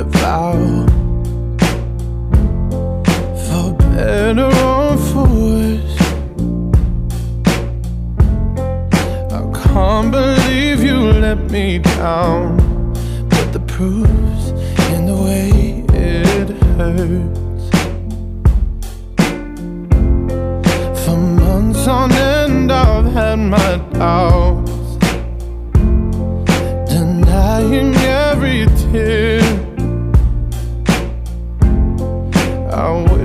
about. For better or for worse, I can't believe you let me down. But the proof's in the way it hurts. For months on end, I've had my doubts.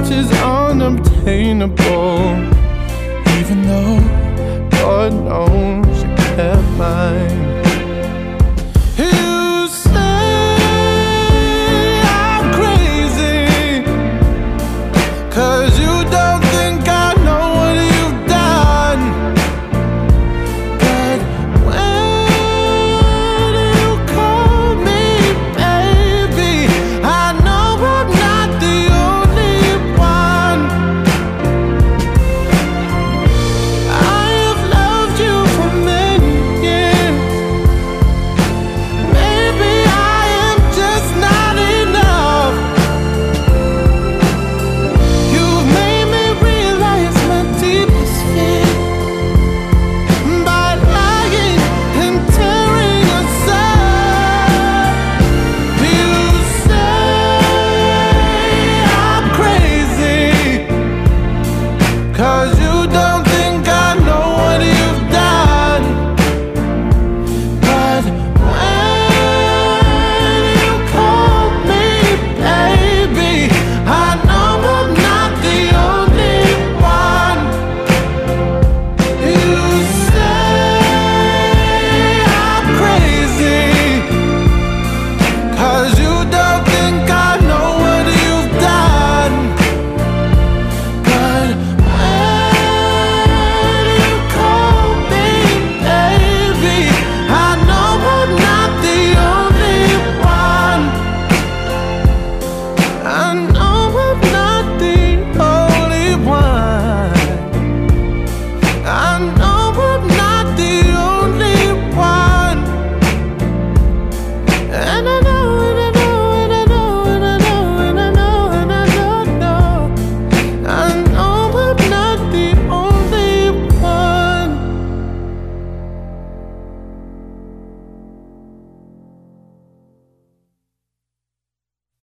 Heart is unobtainable, even though